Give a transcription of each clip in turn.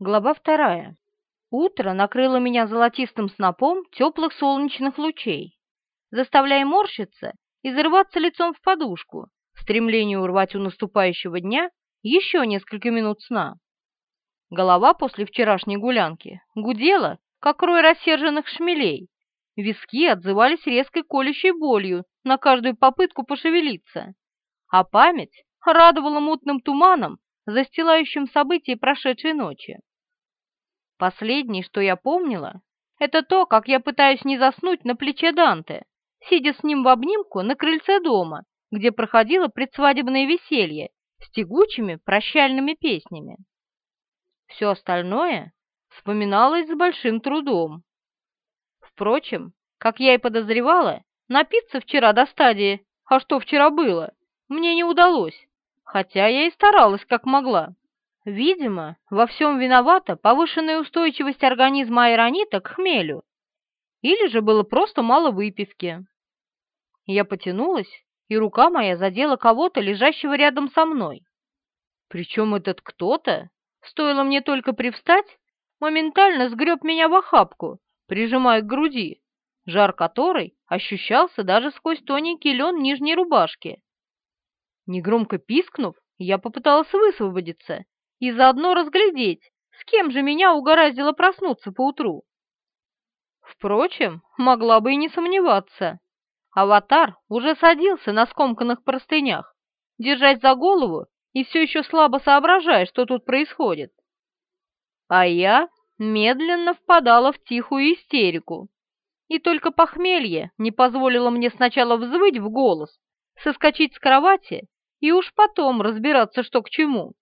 Глава вторая. Утро накрыло меня золотистым снопом теплых солнечных лучей, заставляя морщиться и зарываться лицом в подушку, в стремлении урвать у наступающего дня еще несколько минут сна. Голова после вчерашней гулянки гудела, как рой рассерженных шмелей. Виски отзывались резкой колющей болью на каждую попытку пошевелиться, а память радовала мутным туманом, застилающим события прошедшей ночи. Последнее, что я помнила, это то, как я пытаюсь не заснуть на плече Данте, сидя с ним в обнимку на крыльце дома, где проходило предсвадебное веселье с тягучими прощальными песнями. Все остальное вспоминалось с большим трудом. Впрочем, как я и подозревала, напиться вчера до стадии «а что вчера было?» мне не удалось, хотя я и старалась как могла. Видимо, во всем виновата повышенная устойчивость организма аэронита к хмелю. Или же было просто мало выпивки. Я потянулась, и рука моя задела кого-то, лежащего рядом со мной. Причем этот кто-то, стоило мне только привстать, моментально сгреб меня в охапку, прижимая к груди, жар которой ощущался даже сквозь тоненький лен нижней рубашки. Негромко пискнув, я попыталась высвободиться и заодно разглядеть, с кем же меня угораздило проснуться поутру. Впрочем, могла бы и не сомневаться. Аватар уже садился на скомканных простынях, держась за голову и все еще слабо соображая, что тут происходит. А я медленно впадала в тихую истерику, и только похмелье не позволило мне сначала взвыть в голос, соскочить с кровати и уж потом разбираться, что к чему.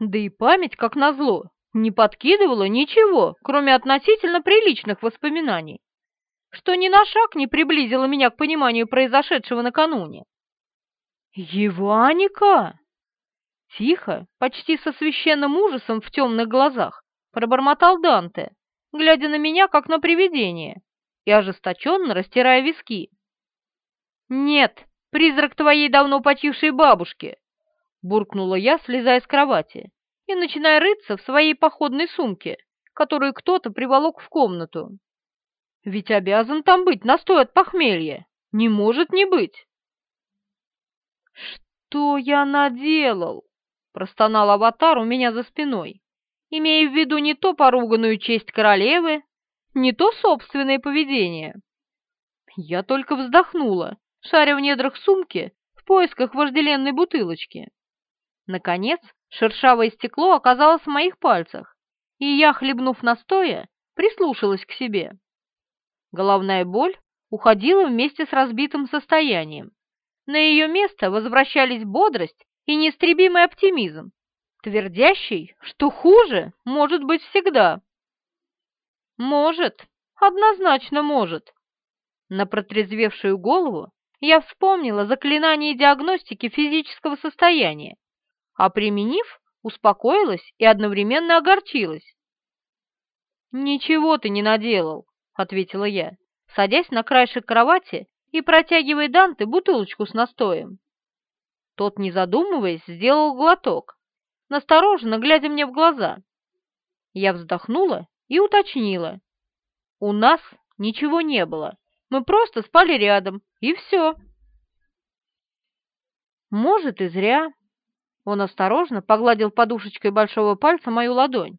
Да и память, как назло, не подкидывала ничего, кроме относительно приличных воспоминаний, что ни на шаг не приблизило меня к пониманию произошедшего накануне. «Еваника!» Тихо, почти со священным ужасом в темных глазах, пробормотал Данте, глядя на меня, как на привидение, и ожесточенно растирая виски. «Нет, призрак твоей давно почившей бабушки!» Буркнула я, слезая с кровати и начиная рыться в своей походной сумке, которую кто-то приволок в комнату. Ведь обязан там быть настой от похмелья. Не может не быть. «Что я наделал?» — простонал аватар у меня за спиной, имея в виду не то поруганную честь королевы, не то собственное поведение. Я только вздохнула, шаря в недрах сумки в поисках вожделенной бутылочки. Наконец, шершавое стекло оказалось в моих пальцах, и я, хлебнув настоя, прислушалась к себе. Головная боль уходила вместе с разбитым состоянием. На ее место возвращались бодрость и неистребимый оптимизм, твердящий, что хуже может быть всегда. Может, однозначно может. На протрезвевшую голову я вспомнила заклинание диагностики физического состояния а применив, успокоилась и одновременно огорчилась. «Ничего ты не наделал», — ответила я, садясь на краешек кровати и протягивая Данте бутылочку с настоем. Тот, не задумываясь, сделал глоток, настороженно глядя мне в глаза. Я вздохнула и уточнила. «У нас ничего не было, мы просто спали рядом, и все». «Может, и зря», он осторожно погладил подушечкой большого пальца мою ладонь.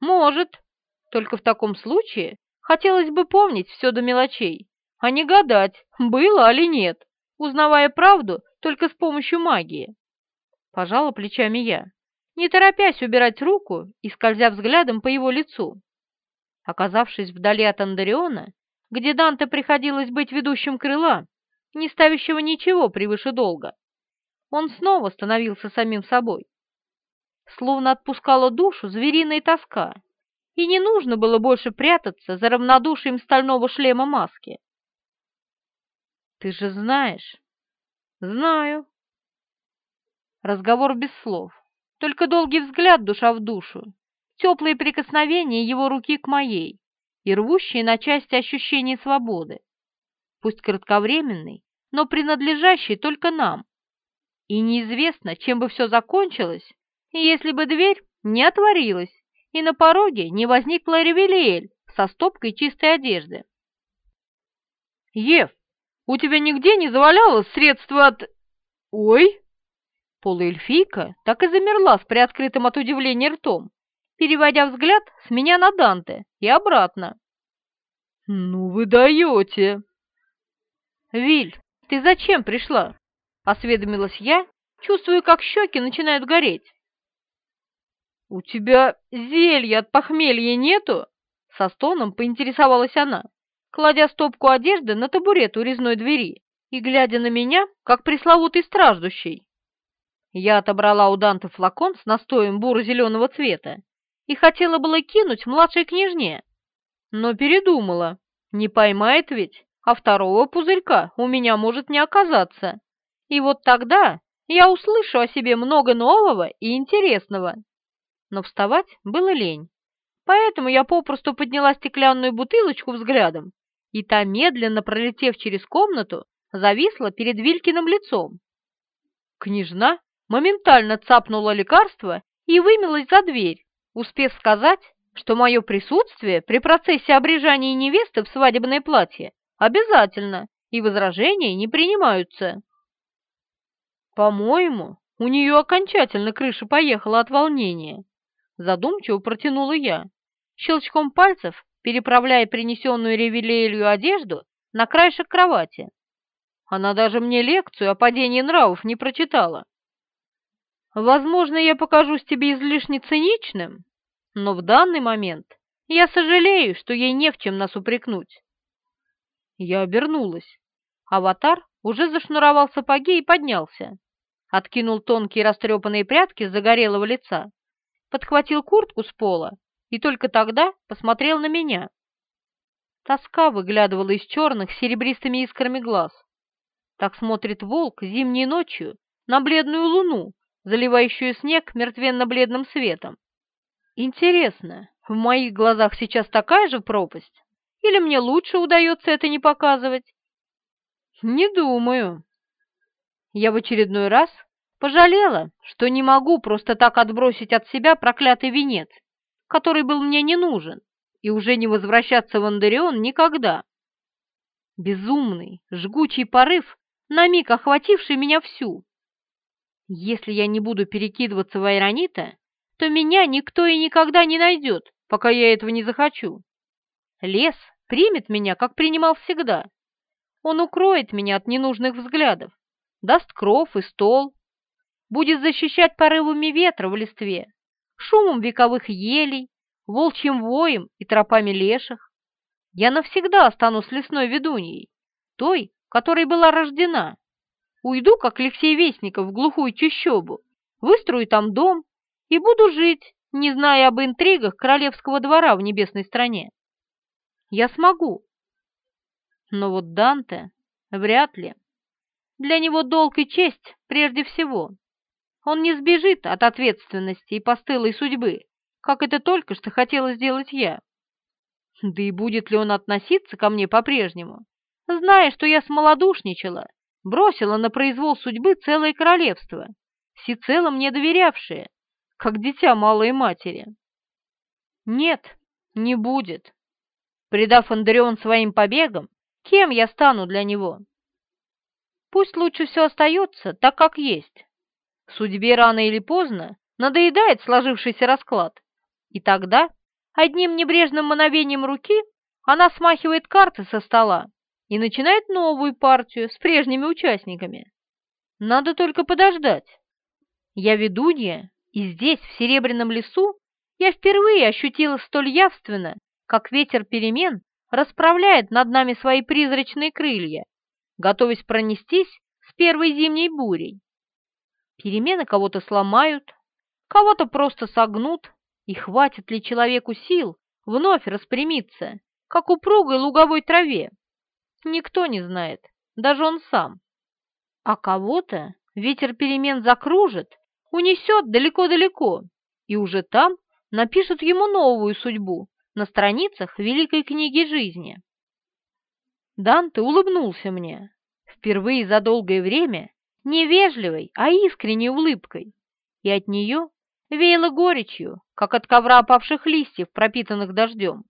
«Может. Только в таком случае хотелось бы помнить все до мелочей, а не гадать, было или нет, узнавая правду только с помощью магии». Пожала плечами я, не торопясь убирать руку и скользя взглядом по его лицу. Оказавшись вдали от Андариона, где Данте приходилось быть ведущим крыла, не ставящего ничего превыше долга, он снова становился самим собой. Словно отпускала душу звериная тоска, и не нужно было больше прятаться за равнодушием стального шлема маски. «Ты же знаешь?» «Знаю». Разговор без слов, только долгий взгляд душа в душу, теплые прикосновения его руки к моей и рвущие на части ощущения свободы, пусть кратковременный, но принадлежащий только нам, и неизвестно, чем бы все закончилось, если бы дверь не отворилась, и на пороге не возникла Ревелиэль со стопкой чистой одежды. «Ев, у тебя нигде не завалялось средство от...» «Ой!» Полуэльфийка так и замерла с приоткрытым от удивления ртом, переводя взгляд с меня на Данте и обратно. «Ну вы даете!» «Виль, ты зачем пришла?» — осведомилась я, чувствую, как щеки начинают гореть. «У тебя зелья от похмелья нету?» — со стоном поинтересовалась она, кладя стопку одежды на табурет у резной двери и глядя на меня, как пресловутый страждущий. Я отобрала у Данте флакон с настоем буро-зеленого цвета и хотела было кинуть младшей княжне, но передумала. Не поймает ведь, а второго пузырька у меня может не оказаться. И вот тогда я услышу о себе много нового и интересного но вставать было лень. Поэтому я попросту подняла стеклянную бутылочку взглядом, и та, медленно пролетев через комнату, зависла перед Вилькиным лицом. Княжна моментально цапнула лекарство и вымилась за дверь, успев сказать, что мое присутствие при процессе обрежания невесты в свадебное платье обязательно, и возражения не принимаются. По-моему, у нее окончательно крыша поехала от волнения задумчиво протянула я, щелчком пальцев переправляя принесенную ревелиэлью одежду на краешек кровати. Она даже мне лекцию о падении нравов не прочитала. Возможно, я покажусь тебе излишне циничным, но в данный момент я сожалею, что ей не в чем нас упрекнуть. Я обернулась. Аватар уже зашнуровал сапоги и поднялся. Откинул тонкие растрепанные прядки с загорелого лица подхватил куртку с пола и только тогда посмотрел на меня. Тоска выглядывала из черных серебристыми искрами глаз. Так смотрит волк зимней ночью на бледную луну, заливающую снег мертвенно-бледным светом. Интересно, в моих глазах сейчас такая же пропасть? Или мне лучше удается это не показывать? Не думаю. Я в очередной раз Пожалела, что не могу просто так отбросить от себя проклятый венец, который был мне не нужен, и уже не возвращаться в Андерион никогда. Безумный, жгучий порыв, на миг охвативший меня всю. Если я не буду перекидываться в Айронита, то меня никто и никогда не найдет, пока я этого не захочу. Лес примет меня, как принимал всегда. Он укроет меня от ненужных взглядов, даст кров и стол, будет защищать порывами ветра в листве, шумом вековых елей, волчьим воем и тропами леших. Я навсегда останусь лесной ведуньей, той, которой была рождена. Уйду, как Алексей Вестников, в глухую чащобу, выстрою там дом и буду жить, не зная об интригах королевского двора в небесной стране. Я смогу. Но вот Данте вряд ли. Для него долг и честь прежде всего. Он не сбежит от ответственности и постылой судьбы, как это только что хотела сделать я. Да и будет ли он относиться ко мне по-прежнему, зная, что я смолодушничала, бросила на произвол судьбы целое королевство, всецело мне доверявшее, как дитя малой матери? Нет, не будет. Предав Андреон своим побегам, кем я стану для него? Пусть лучше все остается так, как есть. Судьбе рано или поздно надоедает сложившийся расклад, и тогда одним небрежным мановением руки она смахивает карты со стола и начинает новую партию с прежними участниками. Надо только подождать. Я ведунья, и здесь, в Серебряном лесу, я впервые ощутила столь явственно, как ветер перемен расправляет над нами свои призрачные крылья, готовясь пронестись с первой зимней бурей. Перемены кого-то сломают, кого-то просто согнут, и хватит ли человеку сил вновь распрямиться, как упругой луговой траве? Никто не знает, даже он сам. А кого-то ветер перемен закружит, унесет далеко-далеко, и уже там напишут ему новую судьбу на страницах Великой книги жизни. Данте улыбнулся мне. Впервые за долгое время невежливой, а искренней улыбкой, и от нее веяло горечью, как от ковра опавших листьев, пропитанных дождем.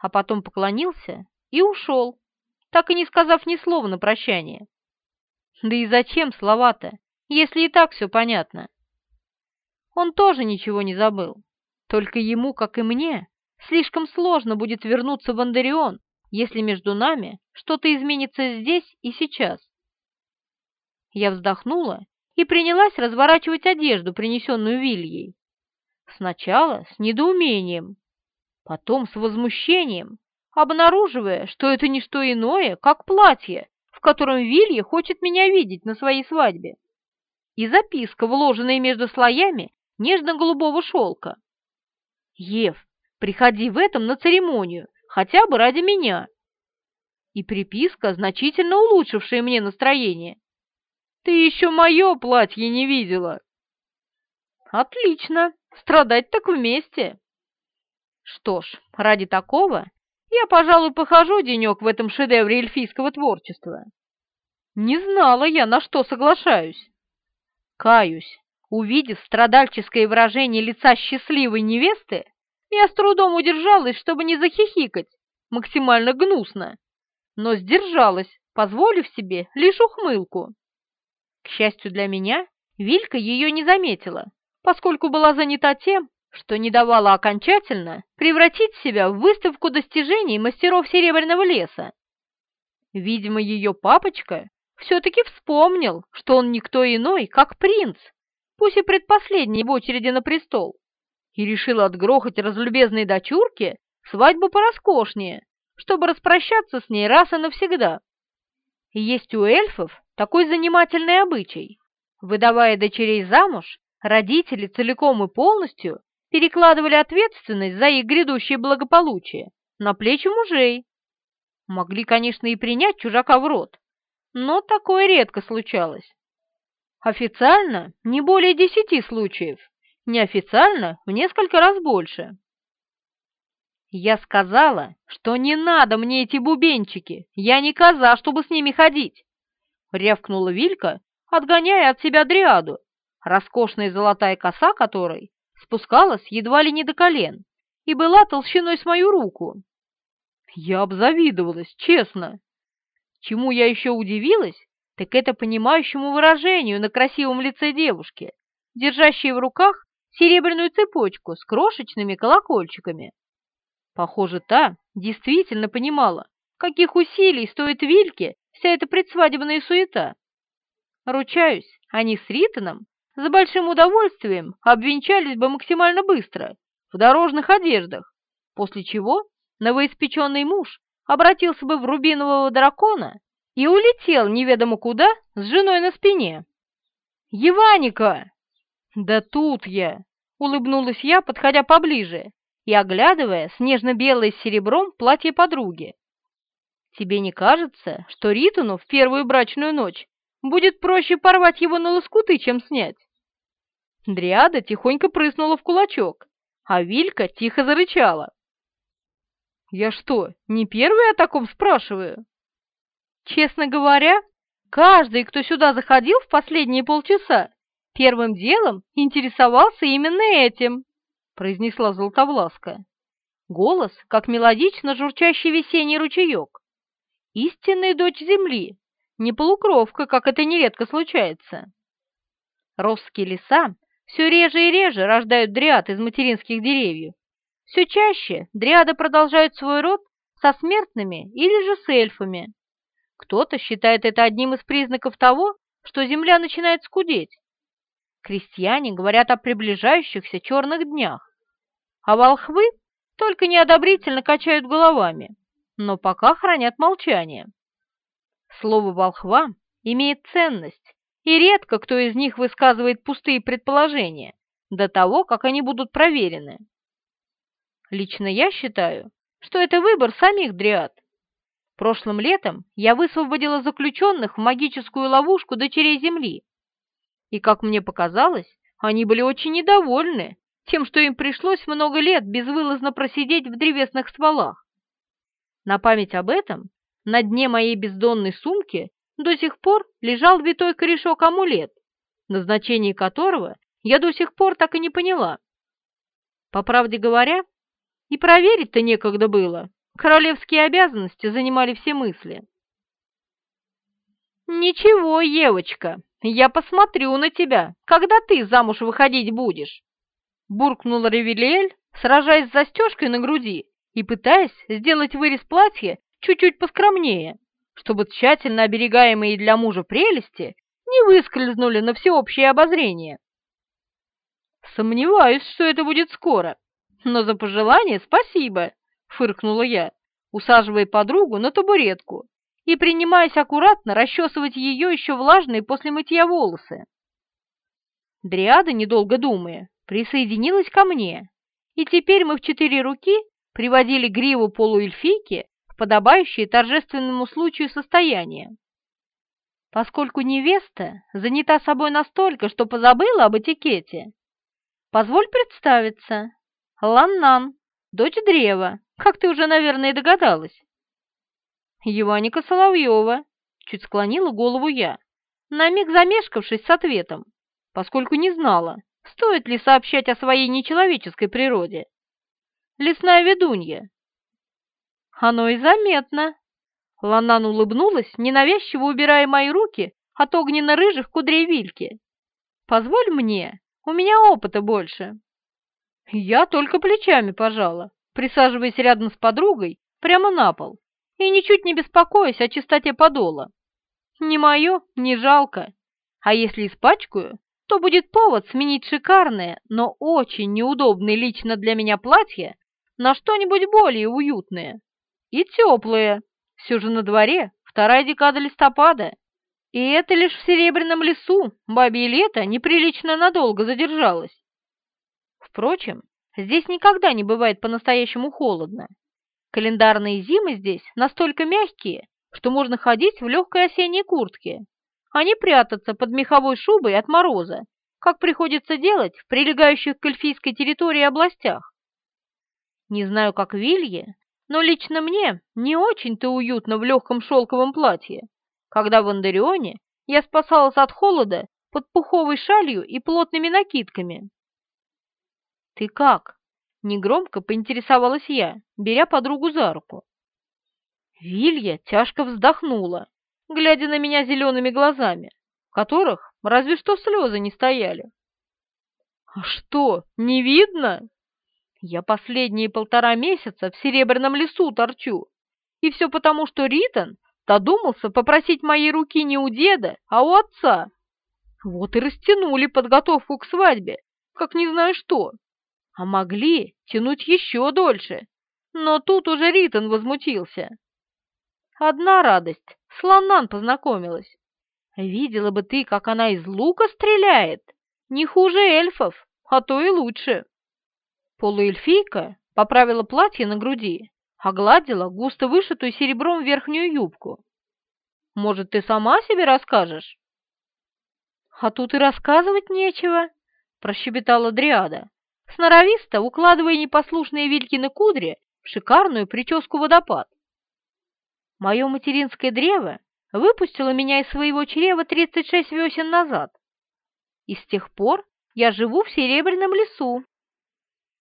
А потом поклонился и ушел, так и не сказав ни слова на прощание. Да и зачем слова-то, если и так все понятно? Он тоже ничего не забыл, только ему, как и мне, слишком сложно будет вернуться в Андарион, если между нами что-то изменится здесь и сейчас. Я вздохнула и принялась разворачивать одежду, принесенную Вильей. Сначала с недоумением, потом с возмущением, обнаруживая, что это не что иное, как платье, в котором Вилья хочет меня видеть на своей свадьбе, и записка, вложенная между слоями нежно-голубого шелка. «Ев, приходи в этом на церемонию, хотя бы ради меня». И приписка, значительно улучшившая мне настроение. Ты еще мое платье не видела. Отлично, страдать так вместе. Что ж, ради такого я, пожалуй, похожу денек в этом шедевре эльфийского творчества. Не знала я, на что соглашаюсь. Каюсь, увидев страдальческое выражение лица счастливой невесты, я с трудом удержалась, чтобы не захихикать, максимально гнусно, но сдержалась, позволив себе лишь ухмылку. К счастью для меня, Вилька ее не заметила, поскольку была занята тем, что не давала окончательно превратить себя в выставку достижений мастеров Серебряного леса. Видимо, ее папочка все-таки вспомнил, что он никто иной, как принц, пусть и предпоследний в очереди на престол, и решил отгрохать разлюбезной дочурке свадьбу пороскошнее, чтобы распрощаться с ней раз и навсегда. Есть у эльфов такой занимательный обычай. Выдавая дочерей замуж, родители целиком и полностью перекладывали ответственность за их грядущее благополучие на плечи мужей. Могли, конечно, и принять чужака в рот, но такое редко случалось. Официально не более десяти случаев, неофициально в несколько раз больше. Я сказала, что не надо мне эти бубенчики, я не коза, чтобы с ними ходить. — рявкнула Вилька, отгоняя от себя дриаду, роскошная золотая коса которой спускалась едва ли не до колен и была толщиной с мою руку. Я обзавидовалась, честно. Чему я еще удивилась, так это понимающему выражению на красивом лице девушки, держащей в руках серебряную цепочку с крошечными колокольчиками. Похоже, та действительно понимала, каких усилий стоит Вильке вся эта предсвадебная суета. Ручаюсь, они с Ритоном за большим удовольствием обвенчались бы максимально быстро, в дорожных одеждах, после чего новоиспеченный муж обратился бы в рубинового дракона и улетел неведомо куда с женой на спине. «Еваника!» «Да тут я!» — улыбнулась я, подходя поближе и оглядывая снежно-белое с серебром платье подруги. Тебе не кажется, что Ритуну в первую брачную ночь будет проще порвать его на лоскуты, чем снять?» Дриада тихонько прыснула в кулачок, а Вилька тихо зарычала. «Я что, не первый о таком спрашиваю?» «Честно говоря, каждый, кто сюда заходил в последние полчаса, первым делом интересовался именно этим», произнесла Золотовласка. Голос, как мелодично журчащий весенний ручеек истинная дочь земли, не полукровка, как это нередко случается. Росские леса все реже и реже рождают дриад из материнских деревьев. Все чаще дриады продолжают свой род со смертными или же с эльфами. Кто-то считает это одним из признаков того, что земля начинает скудеть. Крестьяне говорят о приближающихся черных днях, а волхвы только неодобрительно качают головами но пока хранят молчание. Слово «волхва» имеет ценность, и редко кто из них высказывает пустые предположения до того, как они будут проверены. Лично я считаю, что это выбор самих дриад. Прошлым летом я высвободила заключенных в магическую ловушку дочерей Земли. И, как мне показалось, они были очень недовольны тем, что им пришлось много лет безвылазно просидеть в древесных стволах. На память об этом на дне моей бездонной сумки до сих пор лежал витой корешок-амулет, назначение которого я до сих пор так и не поняла. По правде говоря, и проверить-то некогда было. Королевские обязанности занимали все мысли. «Ничего, Евочка, я посмотрю на тебя, когда ты замуж выходить будешь!» Буркнула Ревелиэль, сражаясь с застежкой на груди и пытаясь сделать вырез платья чуть-чуть поскромнее, чтобы тщательно оберегаемые для мужа прелести не выскользнули на всеобщее обозрение. «Сомневаюсь, что это будет скоро, но за пожелание спасибо», — фыркнула я, усаживая подругу на табуретку и принимаясь аккуратно расчесывать ее еще влажные после мытья волосы. Дриада, недолго думая, присоединилась ко мне, и теперь мы в четыре руки приводили гриву полуэльфийки в подобающее торжественному случаю состояние. Поскольку невеста занята собой настолько, что позабыла об этикете, позволь представиться. Ланнан, дочь древа, как ты уже, наверное, догадалась. Еваника Соловьева, чуть склонила голову я, на миг замешкавшись с ответом, поскольку не знала, стоит ли сообщать о своей нечеловеческой природе. Лесная ведунья. Оно и заметно. Ланан улыбнулась, ненавязчиво убирая мои руки от огненно-рыжих кудрей Вильки. Позволь мне, у меня опыта больше. Я только плечами пожала, присаживаясь рядом с подругой прямо на пол и ничуть не беспокоясь о чистоте подола. Не мое, не жалко. А если испачкаю, то будет повод сменить шикарное, но очень неудобное лично для меня платье на что-нибудь более уютное и теплое. Все же на дворе вторая декада листопада, и это лишь в Серебряном лесу бабье лето неприлично надолго задержалось. Впрочем, здесь никогда не бывает по-настоящему холодно. Календарные зимы здесь настолько мягкие, что можно ходить в легкой осенней куртке, а не прятаться под меховой шубой от мороза, как приходится делать в прилегающих к эльфийской территории областях. Не знаю, как Вилье, но лично мне не очень-то уютно в легком шелковом платье, когда в Андарионе я спасалась от холода под пуховой шалью и плотными накидками. «Ты как?» — негромко поинтересовалась я, беря подругу за руку. Вилья тяжко вздохнула, глядя на меня зелеными глазами, в которых разве что слезы не стояли. «А что, не видно?» «Я последние полтора месяца в Серебряном лесу торчу, и все потому, что Ритон додумался попросить моей руки не у деда, а у отца. Вот и растянули подготовку к свадьбе, как не знаю что. А могли тянуть еще дольше, но тут уже Ритон возмутился. Одна радость, с Ланнан познакомилась. Видела бы ты, как она из лука стреляет, не хуже эльфов, а то и лучше. Полуэльфийка поправила платье на груди, огладила густо вышитую серебром верхнюю юбку. «Может, ты сама себе расскажешь?» «А тут и рассказывать нечего», — прощебетала Дриада, сноровисто укладывая непослушные Вилькины кудри в шикарную прическу-водопад. Мое материнское древо выпустило меня из своего чрева 36 весен назад, и с тех пор я живу в Серебряном лесу.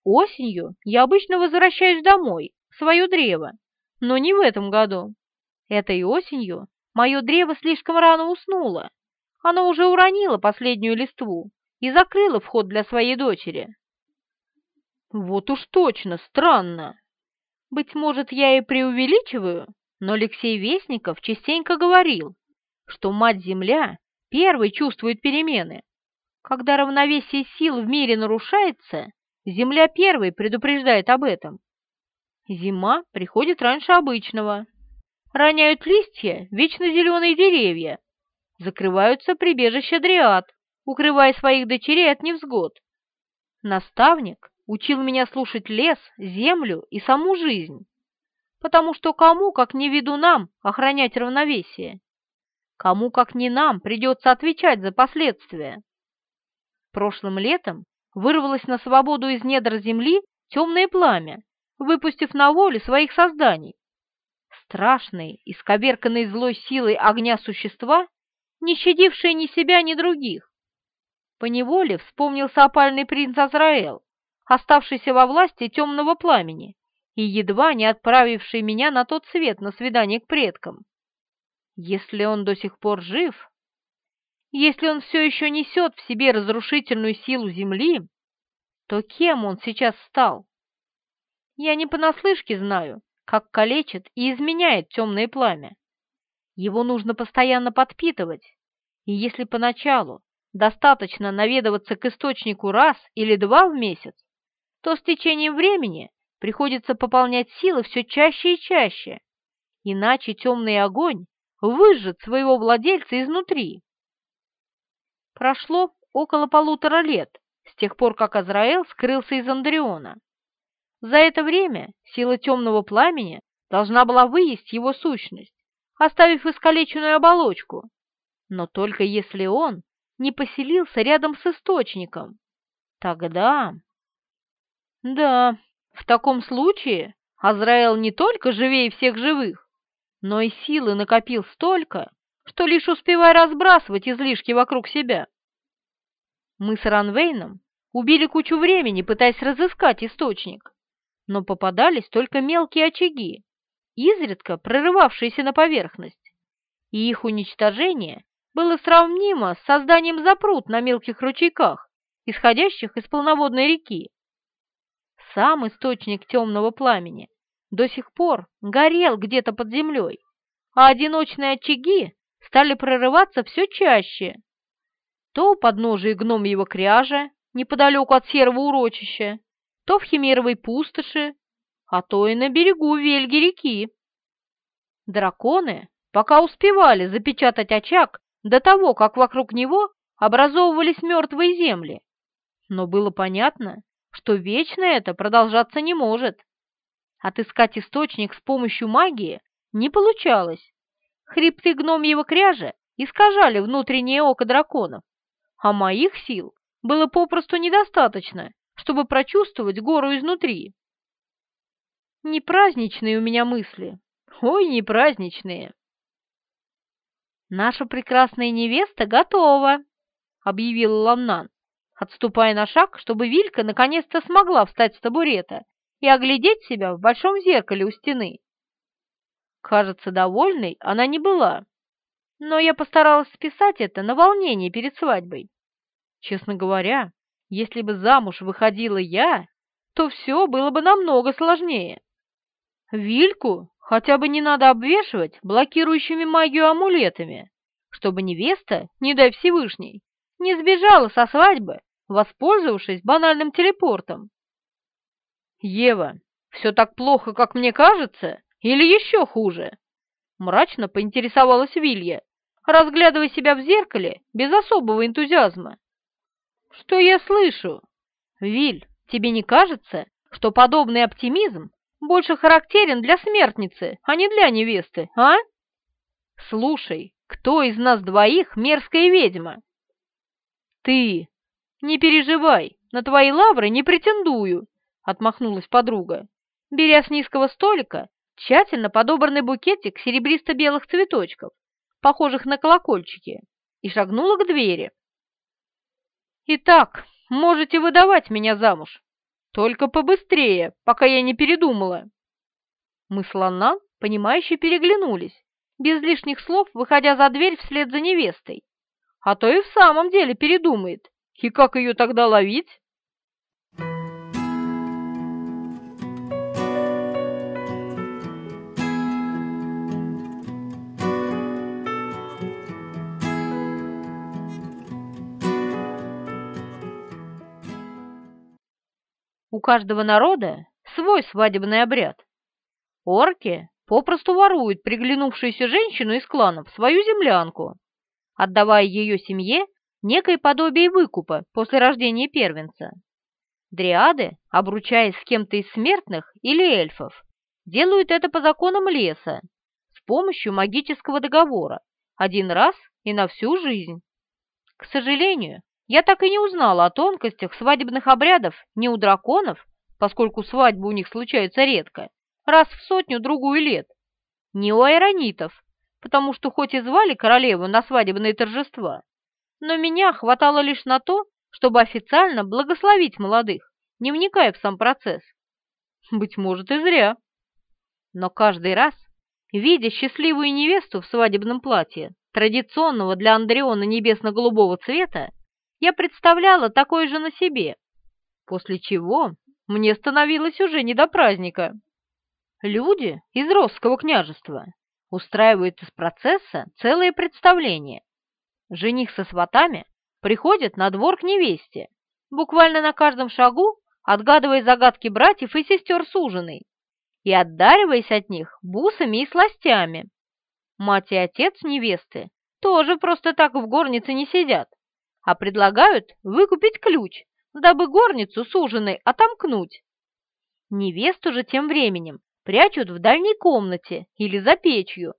Осенью я обычно возвращаюсь домой, в свое древо, но не в этом году. Этой осенью мое древо слишком рано уснуло. Оно уже уронило последнюю листву и закрыло вход для своей дочери. Вот уж точно, странно. Быть может, я и преувеличиваю, но Алексей Вестников частенько говорил, что Мать-Земля первой чувствует перемены. Когда равновесие сил в мире нарушается, Земля первой предупреждает об этом. Зима приходит раньше обычного. Роняют листья вечно зеленые деревья. Закрываются прибежища дриад, укрывая своих дочерей от невзгод. Наставник учил меня слушать лес, землю и саму жизнь, потому что кому, как не виду нам, охранять равновесие? Кому, как не нам, придется отвечать за последствия? Прошлым летом вырвалось на свободу из недр земли темное пламя, выпустив на волю своих созданий. Страшные, исковерканные злой силой огня существа, не щадившие ни себя, ни других. Поневоле вспомнился опальный принц Азраэл, оставшийся во власти темного пламени и едва не отправивший меня на тот свет на свидание к предкам. Если он до сих пор жив, если он все еще несет в себе разрушительную силу Земли, то кем он сейчас стал? Я не понаслышке знаю, как калечит и изменяет темное пламя. Его нужно постоянно подпитывать, и если поначалу достаточно наведываться к источнику раз или два в месяц, то с течением времени приходится пополнять силы все чаще и чаще, иначе темный огонь выжжет своего владельца изнутри. Прошло около полутора лет с тех пор, как Азраэл скрылся из Андриона. За это время сила темного пламени должна была выесть его сущность, оставив искалеченную оболочку, но только если он не поселился рядом с источником. Тогда... Да, в таком случае Азраэл не только живее всех живых, но и силы накопил столько, что лишь успевая разбрасывать излишки вокруг себя. Мы с Ранвейном убили кучу времени, пытаясь разыскать источник, но попадались только мелкие очаги, изредка прорывавшиеся на поверхность, и их уничтожение было сравнимо с созданием запрут на мелких ручейках, исходящих из полноводной реки. Сам источник темного пламени до сих пор горел где-то под землей, а одиночные очаги стали прорываться все чаще. То у подножия гномьего кряжа, неподалеку от серого урочища, то в химеровой пустоши, а то и на берегу Вельги реки. Драконы пока успевали запечатать очаг до того, как вокруг него образовывались мертвые земли. Но было понятно, что вечно это продолжаться не может. Отыскать источник с помощью магии не получалось. Хребты гномьего кряжа искажали внутреннее око драконов, а моих сил было попросту недостаточно, чтобы прочувствовать гору изнутри. Не праздничные у меня мысли. Ой, не праздничные. «Наша прекрасная невеста готова», — объявил Ламнан, отступая на шаг, чтобы Вилька наконец-то смогла встать с табурета и оглядеть себя в большом зеркале у стены. Кажется, довольной она не была, но я постаралась списать это на волнение перед свадьбой. Честно говоря, если бы замуж выходила я, то все было бы намного сложнее. Вильку хотя бы не надо обвешивать блокирующими магию амулетами, чтобы невеста, не дай Всевышний, не сбежала со свадьбы, воспользовавшись банальным телепортом. «Ева, все так плохо, как мне кажется?» Или еще хуже?» Мрачно поинтересовалась Вилья, разглядывая себя в зеркале без особого энтузиазма. «Что я слышу? Виль, тебе не кажется, что подобный оптимизм больше характерен для смертницы, а не для невесты, а? Слушай, кто из нас двоих мерзкая ведьма?» «Ты! Не переживай, на твои лавры не претендую!» — отмахнулась подруга, беря с низкого столика тщательно подобранный букетик серебристо-белых цветочков, похожих на колокольчики, и шагнула к двери. «Итак, можете выдавать меня замуж, только побыстрее, пока я не передумала». Мы с понимающе переглянулись, без лишних слов выходя за дверь вслед за невестой. А то и в самом деле передумает, и как ее тогда ловить? У каждого народа свой свадебный обряд. Орки попросту воруют приглянувшуюся женщину из кланов в свою землянку, отдавая ее семье некое подобие выкупа после рождения первенца. Дриады, обручаясь с кем-то из смертных или эльфов, делают это по законам леса, с помощью магического договора, один раз и на всю жизнь. К сожалению, я так и не узнала о тонкостях свадебных обрядов ни у драконов, поскольку свадьбы у них случаются редко, раз в сотню-другую лет, ни у айронитов, потому что хоть и звали королеву на свадебные торжества, но меня хватало лишь на то, чтобы официально благословить молодых, не вникая в сам процесс. Быть может, и зря. Но каждый раз, видя счастливую невесту в свадебном платье, традиционного для Андреона небесно-голубого цвета, я представляла такое же на себе, после чего мне становилось уже не до праздника. Люди из Росского княжества устраивают из процесса целое представление. Жених со сватами приходит на двор к невесте, буквально на каждом шагу отгадывая загадки братьев и сестер суженой и отдариваясь от них бусами и сластями. Мать и отец невесты тоже просто так в горнице не сидят, а предлагают выкупить ключ, дабы горницу суженой отомкнуть. Невесту же тем временем прячут в дальней комнате или за печью,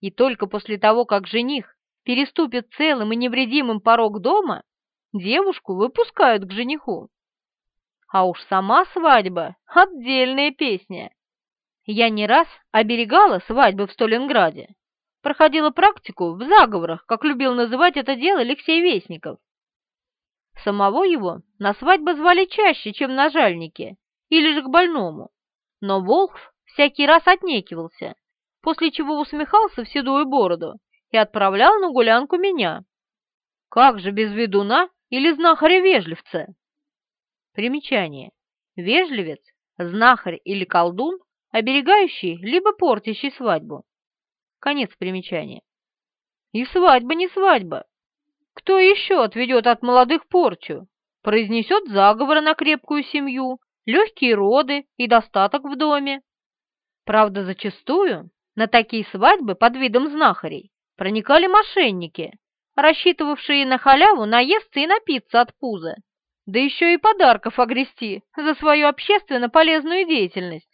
и только после того, как жених переступит целым и невредимым порог дома, девушку выпускают к жениху. А уж сама свадьба — отдельная песня. Я не раз оберегала свадьбы в Сталинграде, проходила практику в заговорах, как любил называть это дело Алексей Вестников. Самого его на свадьбы звали чаще, чем на жальнике или же к больному, но Волхв всякий раз отнекивался, после чего усмехался в седую бороду и отправлял на гулянку меня. Как же без ведуна или знахаря-вежливца? Примечание. Вежливец, знахарь или колдун, оберегающий либо портящий свадьбу. Конец примечания. И свадьба не свадьба. Кто еще отведет от молодых порчу? Произнесет заговор на крепкую семью, легкие роды и достаток в доме. Правда, зачастую на такие свадьбы под видом знахарей проникали мошенники, рассчитывавшие на халяву наесться и напиться от пуза да еще и подарков огрести за свою общественно полезную деятельность.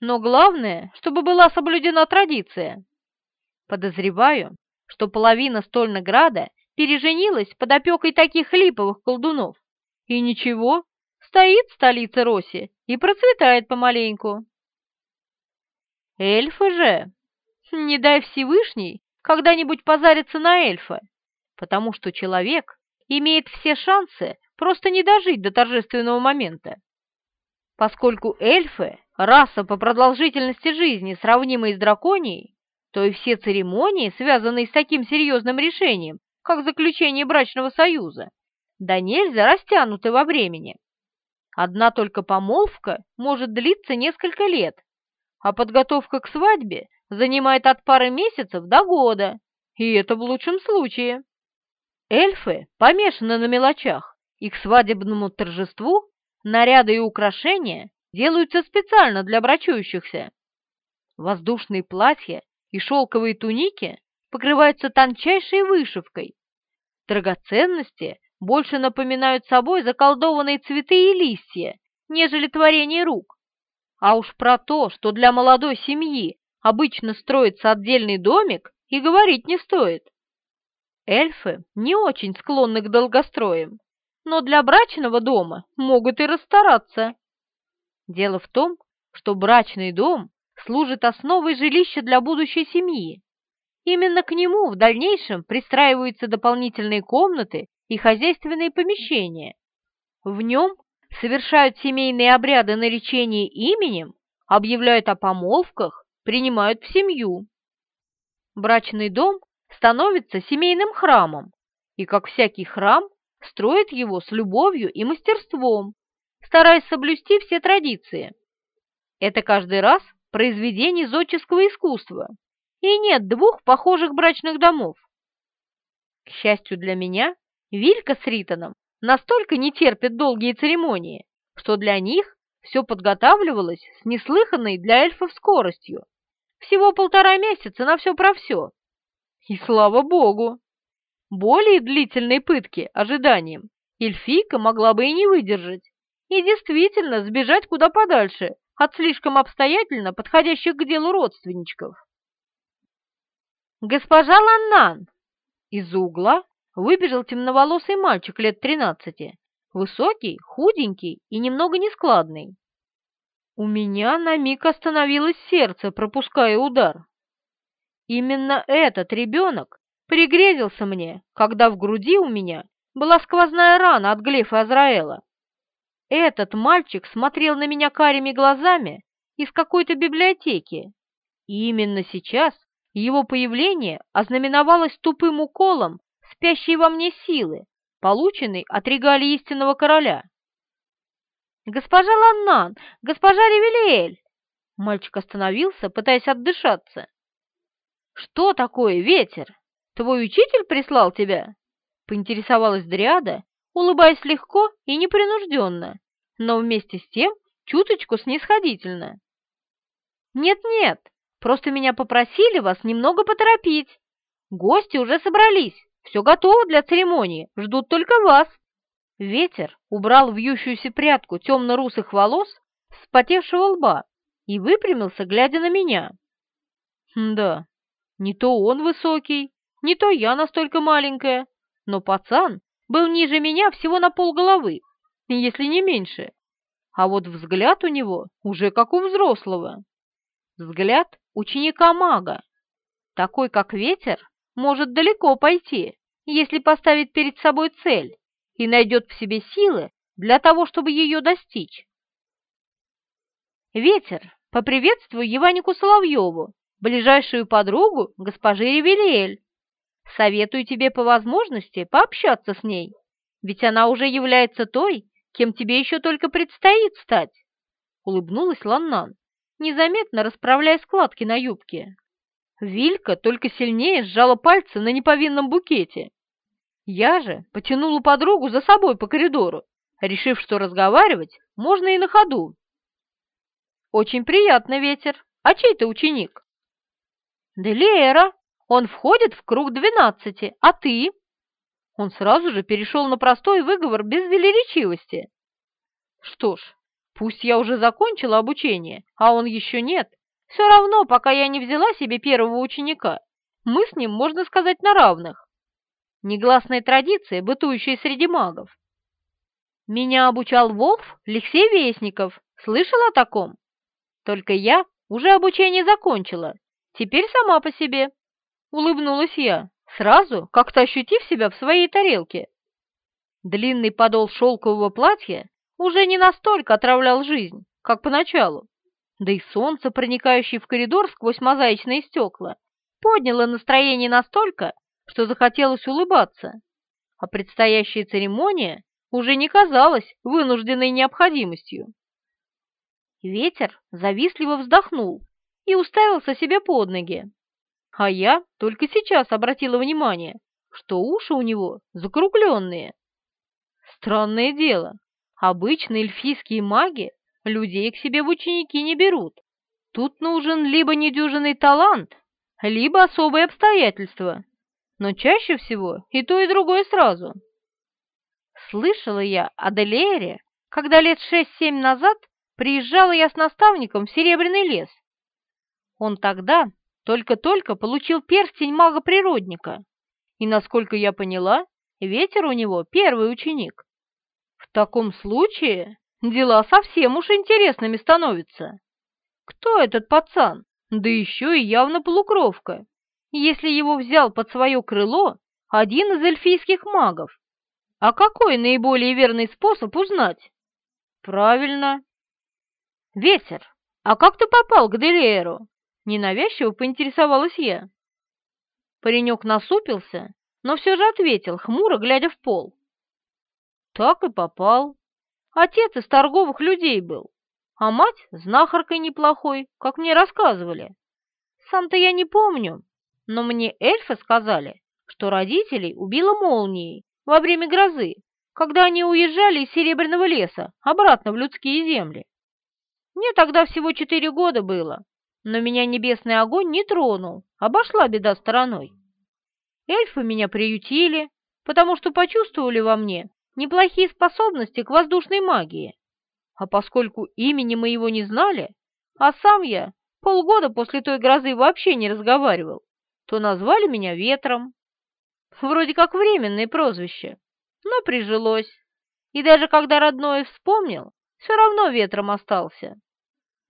Но главное, чтобы была соблюдена традиция. Подозреваю, что половина Стольнограда переженилась под опекой таких липовых колдунов. И ничего, стоит столица Роси и процветает помаленьку. Эльфы же, не дай Всевышний когда-нибудь позариться на эльфа, потому что человек имеет все шансы просто не дожить до торжественного момента. Поскольку эльфы – раса по продолжительности жизни, сравнимая с драконией, то и все церемонии, связанные с таким серьезным решением, как заключение брачного союза, да нельзя растянуты во времени. Одна только помолвка может длиться несколько лет, а подготовка к свадьбе занимает от пары месяцев до года, и это в лучшем случае. Эльфы помешаны на мелочах, и к свадебному торжеству наряды и украшения делаются специально для брачующихся. Воздушные платья и шелковые туники покрываются тончайшей вышивкой. Драгоценности больше напоминают собой заколдованные цветы и листья, нежели творение рук. А уж про то, что для молодой семьи обычно строится отдельный домик, и говорить не стоит. Эльфы не очень склонны к долгостроям, но для брачного дома могут и расстараться. Дело в том, что брачный дом служит основой жилища для будущей семьи. Именно к нему в дальнейшем пристраиваются дополнительные комнаты и хозяйственные помещения. В нем совершают семейные обряды наречения именем, объявляют о помолвках, принимают в семью. Брачный дом становится семейным храмом, и, как всякий храм, строит его с любовью и мастерством, стараясь соблюсти все традиции. Это каждый раз произведение зодческого искусства, и нет двух похожих брачных домов. К счастью для меня, Вилька с Ритоном настолько не терпят долгие церемонии, что для них все подготавливалось с неслыханной для эльфов скоростью. Всего полтора месяца на все про все. И слава богу! Более длительной пытки ожиданием эльфийка могла бы и не выдержать, и действительно сбежать куда подальше от слишком обстоятельно подходящих к делу родственничков. «Госпожа Ланнан!» Из-за угла выбежал темноволосый мальчик лет тринадцати, высокий, худенький и немного нескладный. У меня на миг остановилось сердце, пропуская удар. Именно этот ребенок пригрезился мне, когда в груди у меня была сквозная рана от глефа Азраэла. Этот мальчик смотрел на меня карими глазами из какой-то библиотеки, и именно сейчас его появление ознаменовалось тупым уколом спящей во мне силы, полученной от регалии истинного короля. «Госпожа Ланнан! Госпожа Ревелиэль!» Мальчик остановился, пытаясь отдышаться. «Что такое ветер? Твой учитель прислал тебя?» Поинтересовалась Дриада, улыбаясь легко и непринужденно, но вместе с тем чуточку снисходительно. «Нет-нет, просто меня попросили вас немного поторопить. Гости уже собрались, все готово для церемонии, ждут только вас». Ветер убрал вьющуюся прядку темно-русых волос с потевшего лба и выпрямился, глядя на меня. Да, не то он высокий, не то я настолько маленькая, но пацан был ниже меня всего на полголовы, если не меньше. А вот взгляд у него уже как у взрослого. Взгляд ученика-мага. Такой, как ветер, может далеко пойти, если поставить перед собой цель и найдет в себе силы для того, чтобы ее достичь. Ветер, поприветствуй Еванику Соловьеву, ближайшую подругу госпожи Ревелиэль. Советую тебе по возможности пообщаться с ней, ведь она уже является той, кем тебе еще только предстоит стать. Улыбнулась Ланнан, незаметно расправляя складки на юбке. Вилька только сильнее сжала пальцы на неповинном букете. Я же потянула подругу за собой по коридору, решив, что разговаривать можно и на ходу. «Очень приятно, ветер. А чей ты ученик?» «Делиэра. Он входит в круг двенадцати. А ты?» Он сразу же перешел на простой выговор без велеречивости. «Что ж, пусть я уже закончила обучение, а он еще нет. Все равно, пока я не взяла себе первого ученика, мы с ним, можно сказать, на равных негласная традиция, бытующая среди магов. Меня обучал Волф Алексей Вестников. Слышал о таком? Только я уже обучение закончила. Теперь сама по себе. Улыбнулась я, сразу как-то ощутив себя в своей тарелке. Длинный подол шелкового платья уже не настолько отравлял жизнь, как поначалу. Да и солнце, проникающее в коридор сквозь мозаичные стекла, подняло настроение настолько, что захотелось улыбаться, а предстоящая церемония уже не казалась вынужденной необходимостью. Ветер завистливо вздохнул и уставился себе под ноги, а я только сейчас обратила внимание, что уши у него закругленные. Странное дело, обычно эльфийские маги людей к себе в ученики не берут. Тут нужен либо недюжинный талант, либо особые обстоятельства, но чаще всего и то, и другое сразу. Слышала я о Делеере, когда лет шесть-семь назад приезжала я с наставником в Серебряный лес. Он тогда только-только получил перстень мага-природника, и, насколько я поняла, ветер у него первый ученик. В таком случае дела совсем уж интересными становятся. Кто этот пацан? Да еще и явно полукровка если его взял под свое крыло один из эльфийских магов. А какой наиболее верный способ узнать? Правильно. Ветер, а как ты попал к Делееру? Ненавязчиво поинтересовалась я. Паренек насупился, но все же ответил, хмуро глядя в пол. Так и попал. Отец из торговых людей был, а мать знахаркой неплохой, как мне рассказывали. Сам-то я не помню, но мне эльфы сказали, что родителей убила молнией во время грозы, когда они уезжали из Серебряного леса обратно в людские земли. Мне тогда всего четыре года было, но меня небесный огонь не тронул, обошла беда стороной. Эльфы меня приютили, потому что почувствовали во мне неплохие способности к воздушной магии. А поскольку имени моего не знали, а сам я полгода после той грозы вообще не разговаривал, то назвали меня Ветром. Вроде как временное прозвище, но прижилось. И даже когда родной вспомнил, все равно Ветром остался.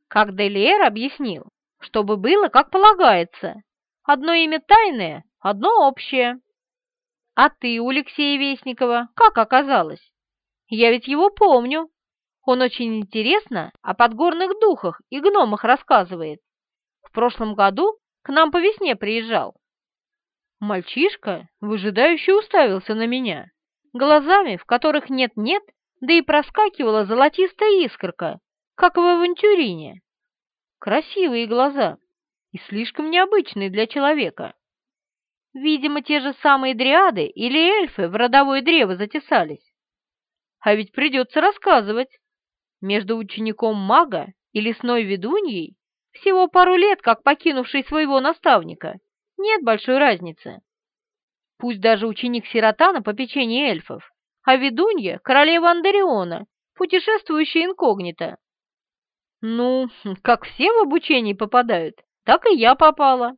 Как Делиэр объяснил, чтобы было как полагается. Одно имя тайное, одно общее. А ты у Алексея Вестникова как оказалось? Я ведь его помню. Он очень интересно о подгорных духах и гномах рассказывает. В прошлом году к нам по весне приезжал. Мальчишка выжидающе уставился на меня, глазами, в которых нет-нет, да и проскакивала золотистая искорка, как в авантюрине. Красивые глаза и слишком необычные для человека. Видимо, те же самые дриады или эльфы в родовое древо затесались. А ведь придется рассказывать. Между учеником мага и лесной ведуньей всего пару лет, как покинувший своего наставника, нет большой разницы. Пусть даже ученик-сирота на попечении эльфов, а ведунья — королева Андариона, путешествующая инкогнито. Ну, как все в обучении попадают, так и я попала.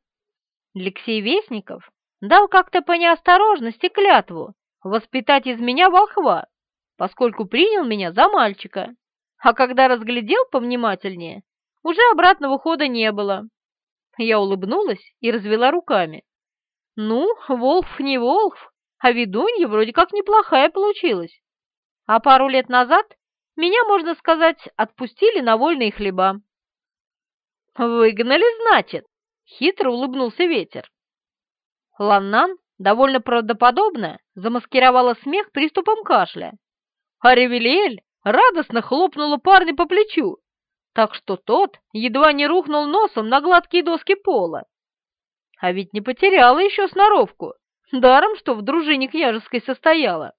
Алексей Вестников дал как-то по неосторожности клятву воспитать из меня волхва, поскольку принял меня за мальчика. А когда разглядел повнимательнее, уже обратного хода не было. Я улыбнулась и развела руками. Ну, волк не волк, а ведунья вроде как неплохая получилась. А пару лет назад меня, можно сказать, отпустили на вольные хлеба. «Выгнали, значит?» — хитро улыбнулся ветер. Ланнан довольно правдоподобно замаскировала смех приступом кашля, а Ревелиэль радостно хлопнула парня по плечу, так что тот едва не рухнул носом на гладкие доски пола. А ведь не потеряла еще сноровку, даром, что в дружине княжеской состояла.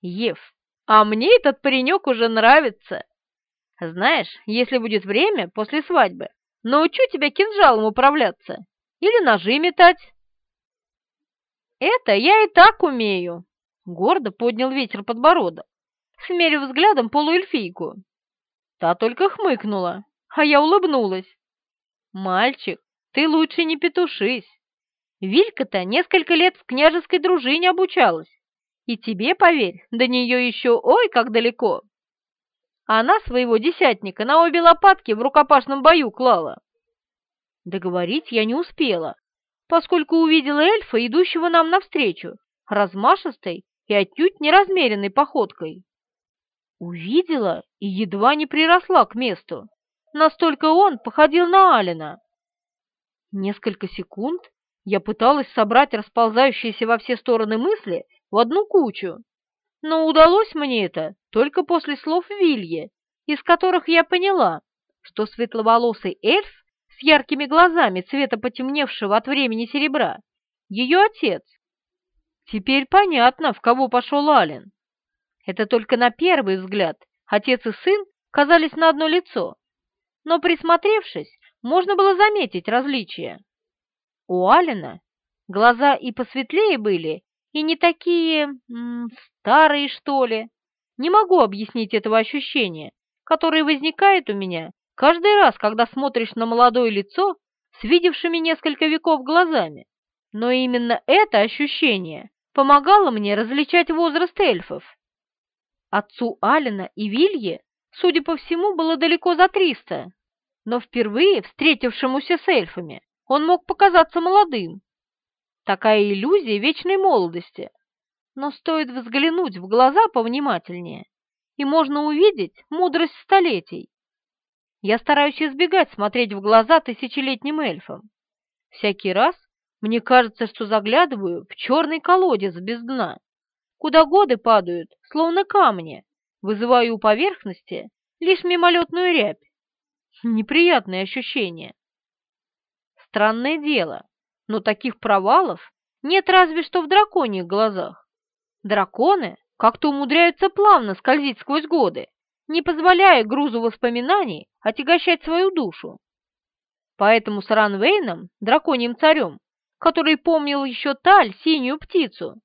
Ев, а мне этот паренек уже нравится. Знаешь, если будет время после свадьбы, научу тебя кинжалом управляться или ножи метать. Это я и так умею, гордо поднял ветер подбородок, смерив взглядом полуэльфийку. Та только хмыкнула, а я улыбнулась. Мальчик, ты лучше не петушись. Вилька-то несколько лет в княжеской дружине обучалась. И тебе, поверь, до нее еще ой как далеко. Она своего десятника на обе лопатки в рукопашном бою клала. Договорить я не успела, поскольку увидела эльфа, идущего нам навстречу, размашистой и отнюдь неразмеренной походкой. Увидела и едва не приросла к месту. Настолько он походил на Алина. Несколько секунд я пыталась собрать расползающиеся во все стороны мысли в одну кучу, но удалось мне это только после слов Вилье, из которых я поняла, что светловолосый эльф с яркими глазами цвета потемневшего от времени серебра — ее отец. Теперь понятно, в кого пошел Ален. Это только на первый взгляд отец и сын казались на одно лицо, но присмотревшись, можно было заметить различия. У Алина глаза и посветлее были, и не такие м, старые, что ли. Не могу объяснить этого ощущения, которое возникает у меня каждый раз, когда смотришь на молодое лицо с видевшими несколько веков глазами. Но именно это ощущение помогало мне различать возраст эльфов. Отцу Алина и Вилье, судя по всему, было далеко за триста, но впервые встретившемуся с эльфами он мог показаться молодым. Такая иллюзия вечной молодости. Но стоит взглянуть в глаза повнимательнее, и можно увидеть мудрость столетий. Я стараюсь избегать смотреть в глаза тысячелетним эльфам. Всякий раз мне кажется, что заглядываю в черный колодец без дна куда годы падают, словно камни, вызывая у поверхности лишь мимолетную рябь. Неприятное ощущение. Странное дело, но таких провалов нет разве что в драконьих глазах. Драконы как-то умудряются плавно скользить сквозь годы, не позволяя грузу воспоминаний отягощать свою душу. Поэтому с Ранвейном, драконьим царем, который помнил еще Таль, синюю птицу,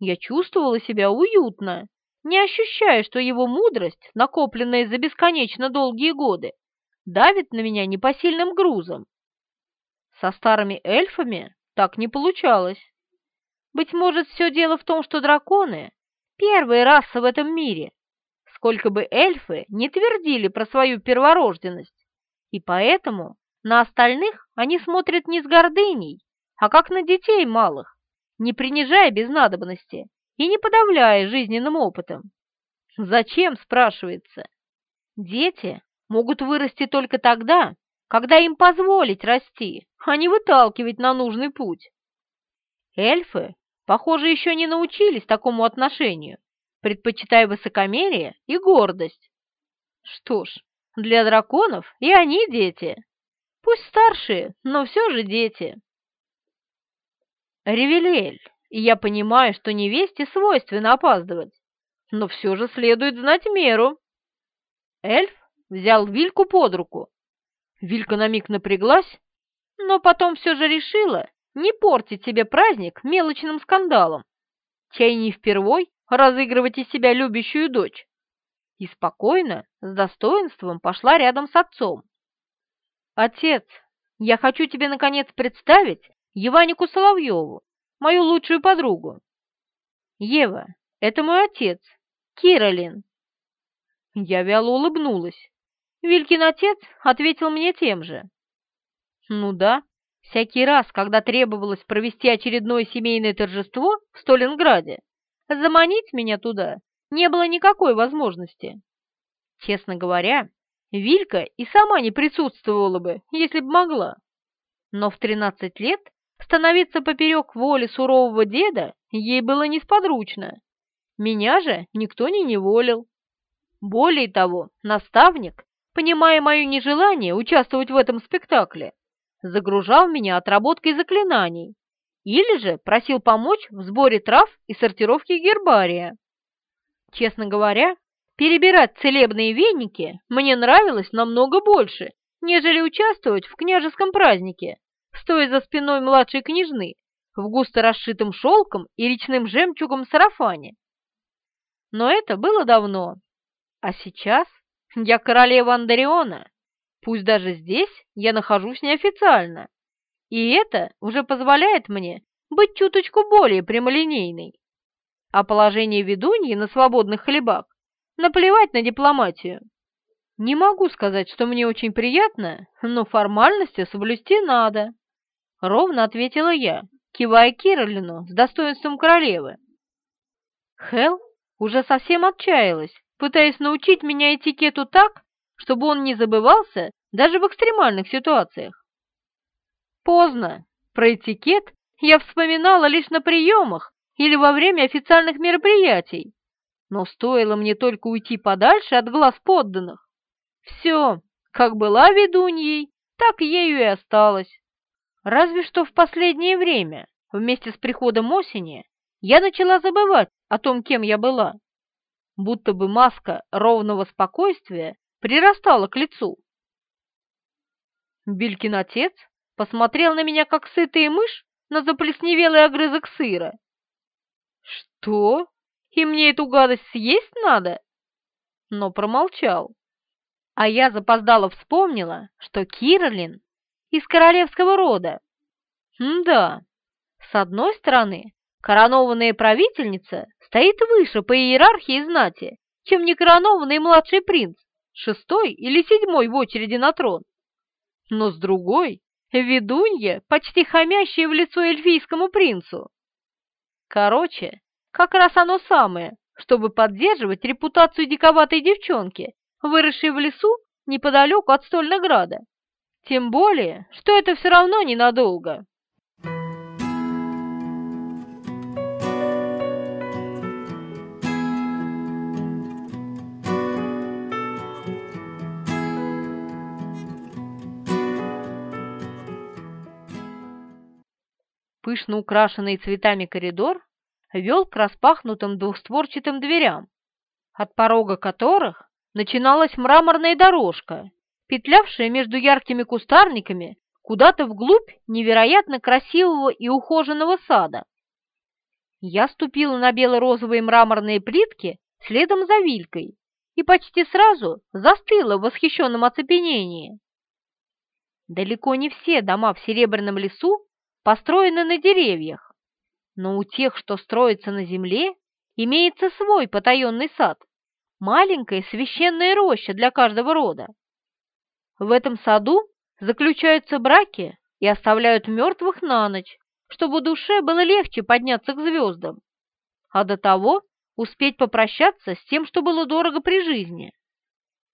я чувствовала себя уютно, не ощущая, что его мудрость, накопленная за бесконечно долгие годы, давит на меня непосильным грузом. Со старыми эльфами так не получалось. Быть может, все дело в том, что драконы — первая раса в этом мире, сколько бы эльфы не твердили про свою перворожденность, и поэтому на остальных они смотрят не с гордыней, а как на детей малых, не принижая без надобности и не подавляя жизненным опытом. Зачем, спрашивается? Дети могут вырасти только тогда, когда им позволить расти, а не выталкивать на нужный путь. Эльфы, похоже, еще не научились такому отношению, предпочитая высокомерие и гордость. Что ж, для драконов и они дети. Пусть старшие, но все же дети. Ревелель, я понимаю, что невесте свойственно опаздывать, но все же следует знать меру. Эльф взял Вильку под руку. Вилька на миг напряглась, но потом все же решила не портить себе праздник мелочным скандалом. Чай не впервой разыгрывать из себя любящую дочь. И спокойно, с достоинством пошла рядом с отцом. «Отец, я хочу тебе, наконец, представить Еванику Соловьеву, мою лучшую подругу. Ева, это мой отец, Киролин». Я вяло улыбнулась. Вилькин отец ответил мне тем же. «Ну да, всякий раз, когда требовалось провести очередное семейное торжество в Сталинграде, заманить меня туда не было никакой возможности. Честно говоря, Вилька и сама не присутствовала бы, если бы могла. Но в 13 лет становиться поперек воли сурового деда ей было несподручно. Меня же никто не неволил. Более того, наставник, понимая мое нежелание участвовать в этом спектакле, загружал меня отработкой заклинаний или же просил помочь в сборе трав и сортировке гербария. Честно говоря, перебирать целебные веники мне нравилось намного больше, нежели участвовать в княжеском празднике, стоя за спиной младшей княжны в густо расшитом шелком и речным жемчугом сарафане. Но это было давно. А сейчас я королева Андариона. Пусть даже здесь я нахожусь неофициально. И это уже позволяет мне быть чуточку более прямолинейной а положение ведуньи на свободных хлебах наплевать на дипломатию. Не могу сказать, что мне очень приятно, но формальности соблюсти надо. Ровно ответила я, кивая Киролину с достоинством королевы. Хел уже совсем отчаялась, пытаясь научить меня этикету так, чтобы он не забывался даже в экстремальных ситуациях. Поздно. Про этикет я вспоминала лишь на приемах или во время официальных мероприятий. Но стоило мне только уйти подальше от глаз подданных. Все, как была ведуньей, так ею и осталась. Разве что в последнее время, вместе с приходом осени, я начала забывать о том, кем я была. Будто бы маска ровного спокойствия прирастала к лицу. Билькин отец посмотрел на меня, как сытая мышь на заплесневелый огрызок сыра, «Что? И мне эту гадость съесть надо?» Но промолчал. А я запоздало вспомнила, что Киролин из королевского рода. Да, с одной стороны, коронованная правительница стоит выше по иерархии знати, чем некоронованный младший принц, шестой или седьмой в очереди на трон. Но с другой, ведунья, почти хамящая в лицо эльфийскому принцу. Короче, как раз оно самое, чтобы поддерживать репутацию диковатой девчонки, выросшей в лесу неподалеку от Стольнограда. Тем более, что это все равно ненадолго. Пышно украшенный цветами коридор вел к распахнутым двухстворчатым дверям, от порога которых начиналась мраморная дорожка, петлявшая между яркими кустарниками куда-то вглубь невероятно красивого и ухоженного сада. Я ступила на бело-розовые мраморные плитки следом за Вилькой и почти сразу застыла в восхищенном оцепенении. Далеко не все дома в Серебряном лесу построены на деревьях, но у тех, что строится на земле, имеется свой потаенный сад, маленькая священная роща для каждого рода. В этом саду заключаются браки и оставляют мертвых на ночь, чтобы душе было легче подняться к звездам, а до того успеть попрощаться с тем, что было дорого при жизни.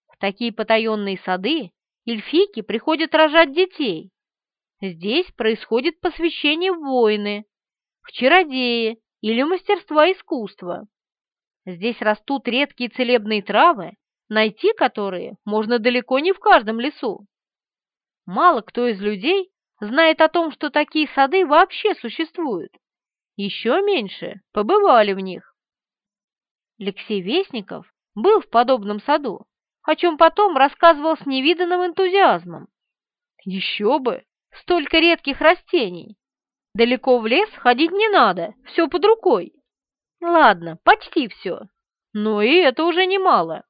В такие потаенные сады эльфийки приходят рожать детей. Здесь происходит посвящение в воины, в чародеи или мастерства искусства. Здесь растут редкие целебные травы, найти которые можно далеко не в каждом лесу. Мало кто из людей знает о том, что такие сады вообще существуют. Еще меньше побывали в них. Алексей Вестников был в подобном саду, о чем потом рассказывал с невиданным энтузиазмом. Еще бы! Столько редких растений! Далеко в лес ходить не надо, все под рукой. Ладно, почти все. Но и это уже немало.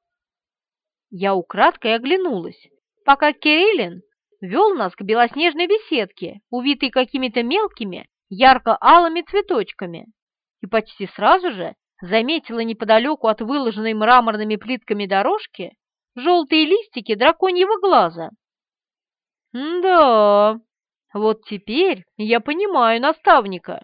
Я украдкой оглянулась, пока Кириллин вел нас к белоснежной беседке, увитой какими-то мелкими, ярко-алыми цветочками, и почти сразу же заметила неподалеку от выложенной мраморными плитками дорожки желтые листики драконьего глаза. «Да, вот теперь я понимаю наставника.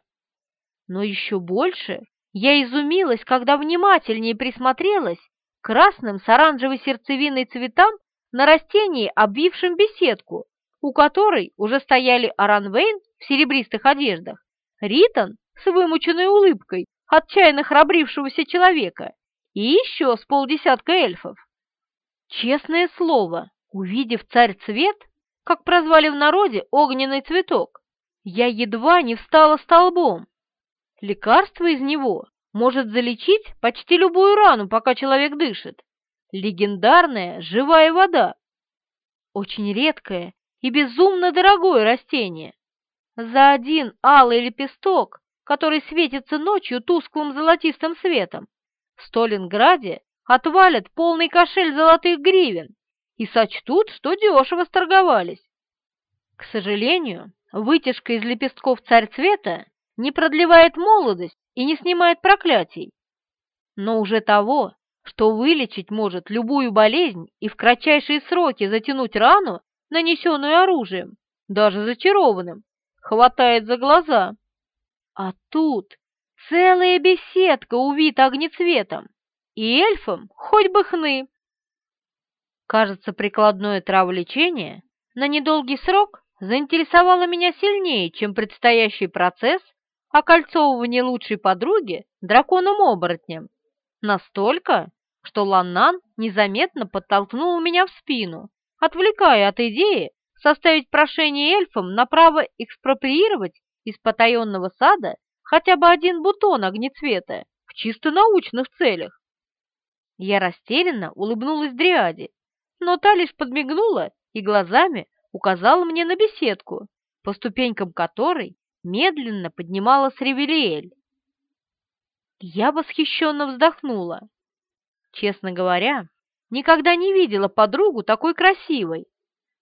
Но еще больше я изумилась, когда внимательнее присмотрелась к красным с оранжевой сердцевиной цветам на растении, обвившем беседку, у которой уже стояли Аранвейн в серебристых одеждах, Ритон с вымученной улыбкой отчаянно храбрившегося человека и еще с полдесятка эльфов. Честное слово, увидев царь цвет, как прозвали в народе огненный цветок, я едва не встала столбом. Лекарство из него может залечить почти любую рану, пока человек дышит. Легендарная живая вода. Очень редкое и безумно дорогое растение. За один алый лепесток, который светится ночью тусклым золотистым светом, в Сталинграде отвалят полный кошель золотых гривен и сочтут, что дешево сторговались. К сожалению, вытяжка из лепестков царь-цвета не продлевает молодость и не снимает проклятий, но уже того, что вылечить может любую болезнь и в кратчайшие сроки затянуть рану, нанесенную оружием, даже зачарованным, хватает за глаза. А тут целая беседка увита огнецветом, и эльфам хоть бы хны. Кажется, прикладное траволечение на недолгий срок заинтересовало меня сильнее, чем предстоящий процесс окольцовывания лучшей подруги драконом-оборотнем. Настолько, что Ланнан незаметно подтолкнул меня в спину, отвлекая от идеи составить прошение эльфам на право экспроприировать из потаенного сада хотя бы один бутон огнецвета в чисто научных целях. Я растерянно улыбнулась Дриаде, но та лишь подмигнула и глазами указала мне на беседку, по ступенькам которой медленно поднималась Ревелиэль. Я восхищенно вздохнула. Честно говоря, никогда не видела подругу такой красивой,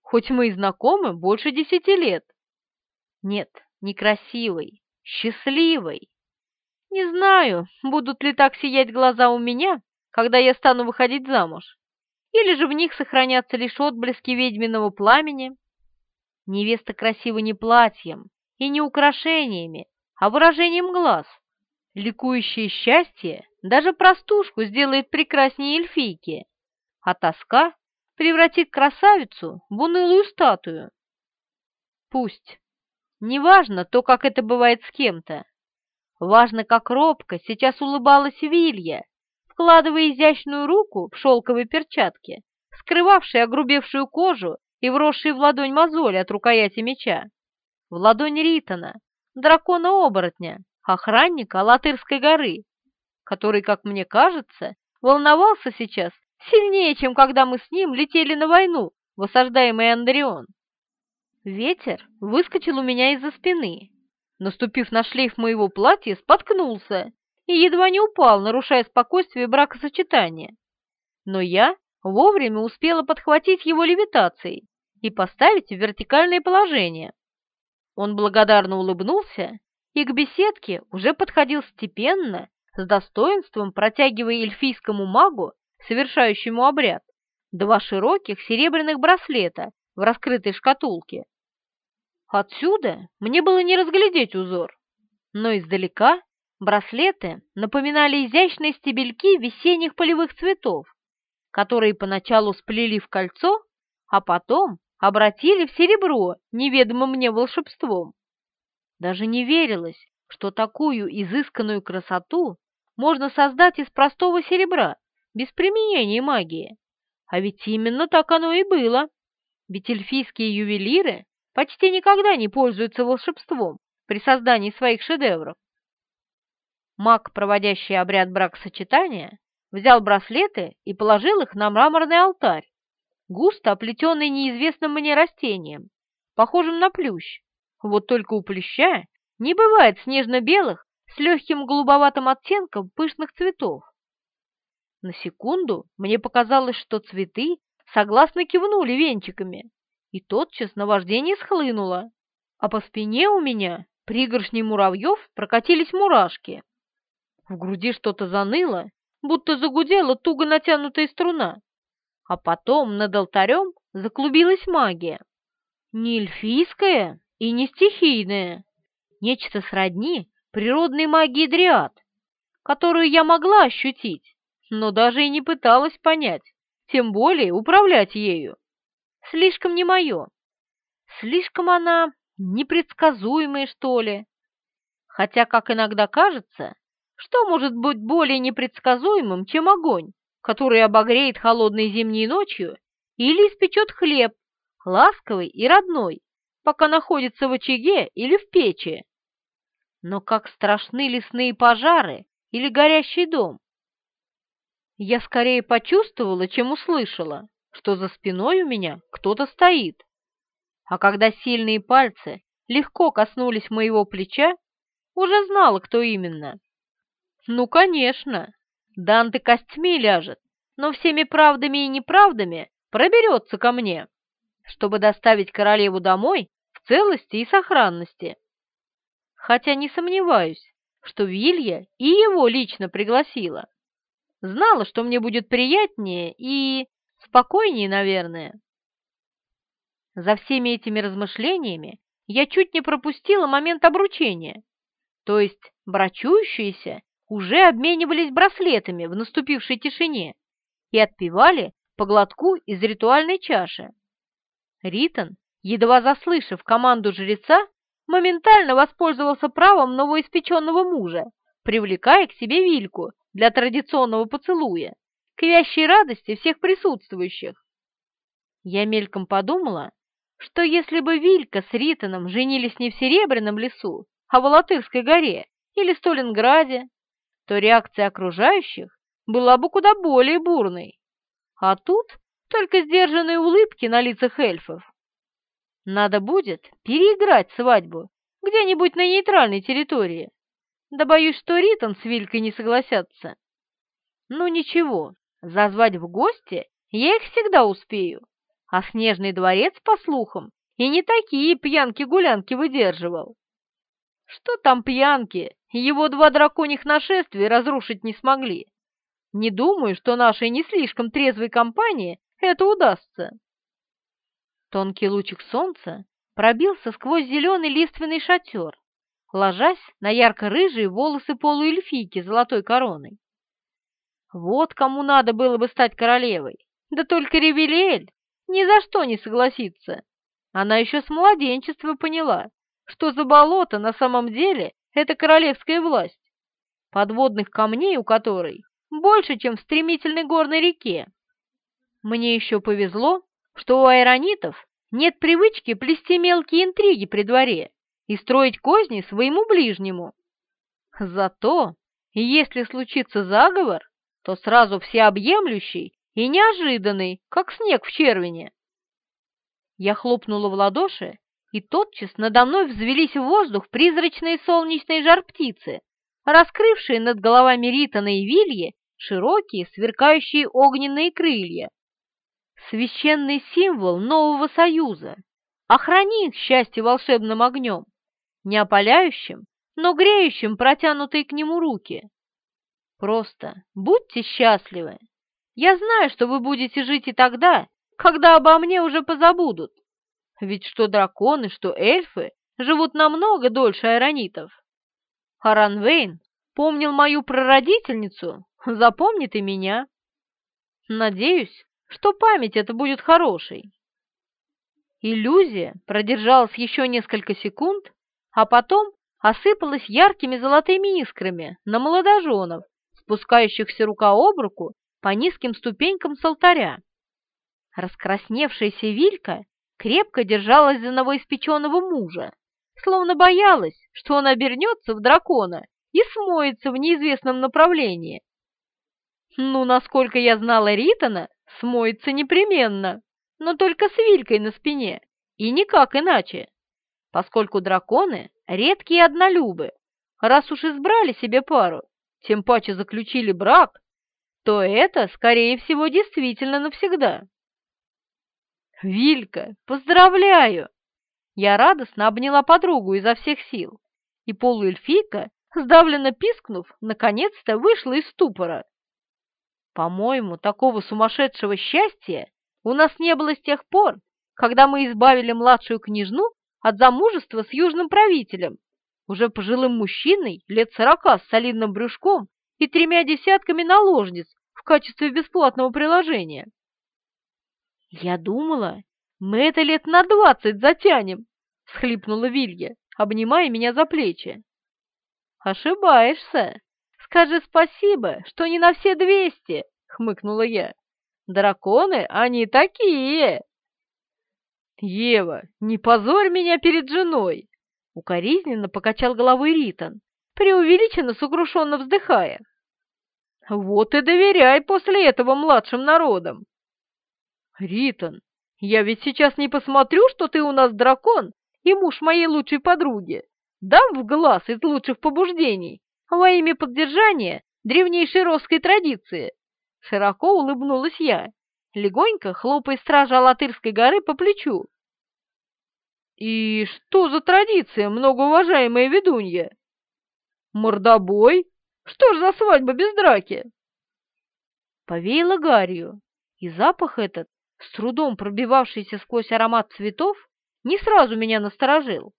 хоть мы и знакомы больше десяти лет. Нет, не красивой, счастливой. Не знаю, будут ли так сиять глаза у меня, когда я стану выходить замуж или же в них сохранятся лишь отблески ведьминого пламени. Невеста красива не платьем и не украшениями, а выражением глаз. Ликующее счастье даже простушку сделает прекраснее эльфийки, а тоска превратит красавицу в унылую статую. Пусть. Неважно то, как это бывает с кем-то. Важно, как робко сейчас улыбалась Вилья, вкладывая изящную руку в шелковые перчатки, скрывавшие огрубевшую кожу и вросшие в ладонь мозоли от рукояти меча, в ладонь Ритона, дракона-оборотня, охранника Латырской горы, который, как мне кажется, волновался сейчас сильнее, чем когда мы с ним летели на войну в осаждаемый Андреон. Ветер выскочил у меня из-за спины, наступив на шлейф моего платья, споткнулся и едва не упал, нарушая спокойствие бракосочетания. Но я вовремя успела подхватить его левитацией и поставить в вертикальное положение. Он благодарно улыбнулся и к беседке уже подходил степенно, с достоинством протягивая эльфийскому магу, совершающему обряд, два широких серебряных браслета в раскрытой шкатулке. Отсюда мне было не разглядеть узор, но издалека браслеты напоминали изящные стебельки весенних полевых цветов, которые поначалу сплели в кольцо, а потом обратили в серебро неведомым мне волшебством. Даже не верилось, что такую изысканную красоту можно создать из простого серебра, без применения магии. А ведь именно так оно и было. Ведь эльфийские ювелиры почти никогда не пользуются волшебством при создании своих шедевров. Маг, проводящий обряд бракосочетания, взял браслеты и положил их на мраморный алтарь, густо оплетенный неизвестным мне растением, похожим на плющ. Вот только у плюща не бывает снежно-белых с легким голубоватым оттенком пышных цветов. На секунду мне показалось, что цветы согласно кивнули венчиками, и тотчас наваждение схлынуло, а по спине у меня пригоршней муравьев прокатились мурашки. В груди что-то заныло, будто загудела туго натянутая струна, а потом над алтарем заклубилась магия. Не эльфийская и не стихийная, нечто сродни природной магии дриад, которую я могла ощутить, но даже и не пыталась понять, тем более управлять ею. Слишком не мое. Слишком она непредсказуемая, что ли. Хотя, как иногда кажется, что может быть более непредсказуемым, чем огонь, который обогреет холодной зимней ночью или испечет хлеб, ласковый и родной, пока находится в очаге или в печи. Но как страшны лесные пожары или горящий дом. Я скорее почувствовала, чем услышала, что за спиной у меня кто-то стоит. А когда сильные пальцы легко коснулись моего плеча, уже знала, кто именно. Ну, конечно, Данте костьми ляжет, но всеми правдами и неправдами проберется ко мне, чтобы доставить королеву домой в целости и сохранности. Хотя не сомневаюсь, что Вилья и его лично пригласила. Знала, что мне будет приятнее и спокойнее, наверное. За всеми этими размышлениями я чуть не пропустила момент обручения, то есть брачующиеся уже обменивались браслетами в наступившей тишине и отпивали по глотку из ритуальной чаши. Ритон, едва заслышав команду жреца, моментально воспользовался правом новоиспеченного мужа, привлекая к себе Вильку для традиционного поцелуя, к вящей радости всех присутствующих. Я мельком подумала, что если бы Вилька с Ритоном женились не в Серебряном лесу, а в Алатырской горе или Сталинграде, то реакция окружающих была бы куда более бурной. А тут только сдержанные улыбки на лицах эльфов. Надо будет переиграть свадьбу где-нибудь на нейтральной территории. Да боюсь, что Ритон с Вилькой не согласятся. Ну ничего, зазвать в гости я их всегда успею. А Снежный дворец, по слухам, и не такие пьянки-гулянки выдерживал. Что там пьянки? Его два драконьих нашествия разрушить не смогли. Не думаю, что нашей не слишком трезвой компании это удастся. Тонкий лучик солнца пробился сквозь зеленый лиственный шатер, ложась на ярко-рыжие волосы полуэльфийки золотой короной. Вот кому надо было бы стать королевой. Да только Ревелиэль ни за что не согласится. Она еще с младенчества поняла, что за болото на самом деле это королевская власть, подводных камней у которой больше, чем в стремительной горной реке. Мне еще повезло, что у айронитов нет привычки плести мелкие интриги при дворе и строить козни своему ближнему. Зато, если случится заговор, то сразу всеобъемлющий и неожиданный, как снег в червине. Я хлопнула в ладоши, и тотчас надо мной взвелись в воздух призрачные солнечные жар-птицы, раскрывшие над головами Ритана и Вильи широкие сверкающие огненные крылья. Священный символ нового союза. Охрани их счастье волшебным огнем, не опаляющим, но греющим протянутые к нему руки. Просто будьте счастливы. Я знаю, что вы будете жить и тогда, когда обо мне уже позабудут. Ведь что драконы, что эльфы живут намного дольше айронитов. Харанвейн помнил мою прародительницу, запомнит и меня. Надеюсь, что память эта будет хорошей. Иллюзия продержалась еще несколько секунд, а потом осыпалась яркими золотыми искрами на молодоженов, спускающихся рука об руку по низким ступенькам с алтаря. Раскрасневшаяся Вилька крепко держалась за новоиспеченного мужа, словно боялась, что он обернется в дракона и смоется в неизвестном направлении. Ну, насколько я знала Ритона, смоется непременно, но только с Вилькой на спине, и никак иначе, поскольку драконы — редкие однолюбы, раз уж избрали себе пару, тем паче заключили брак, то это, скорее всего, действительно навсегда. «Вилька, поздравляю!» Я радостно обняла подругу изо всех сил, и полуэльфийка, сдавленно пискнув, наконец-то вышла из ступора. По-моему, такого сумасшедшего счастья у нас не было с тех пор, когда мы избавили младшую княжну от замужества с южным правителем, уже пожилым мужчиной лет сорока с солидным брюшком и тремя десятками наложниц в качестве бесплатного приложения. «Я думала, мы это лет на двадцать затянем!» — схлипнула Вилья, обнимая меня за плечи. «Ошибаешься. Скажи спасибо, что не на все двести!» — хмыкнула я. «Драконы, они такие!» «Ева, не позорь меня перед женой!» — укоризненно покачал головой Ритон, преувеличенно сокрушенно вздыхая. «Вот и доверяй после этого младшим народам!» «Ритон, я ведь сейчас не посмотрю, что ты у нас дракон и муж моей лучшей подруги. Дам в глаз из лучших побуждений во имя поддержания древнейшей русской традиции». Широко улыбнулась я, легонько хлопая стража Алатырской горы по плечу. «И что за традиция, многоуважаемая ведунья?» «Мордобой? Что ж за свадьба без драки?» Повеяло гарью, и запах этот с трудом пробивавшийся сквозь аромат цветов, не сразу меня насторожил.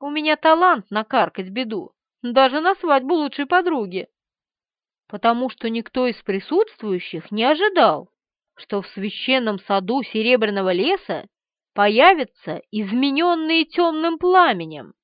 У меня талант накаркать беду, даже на свадьбу лучшей подруги, потому что никто из присутствующих не ожидал, что в священном саду Серебряного леса появятся измененные темным пламенем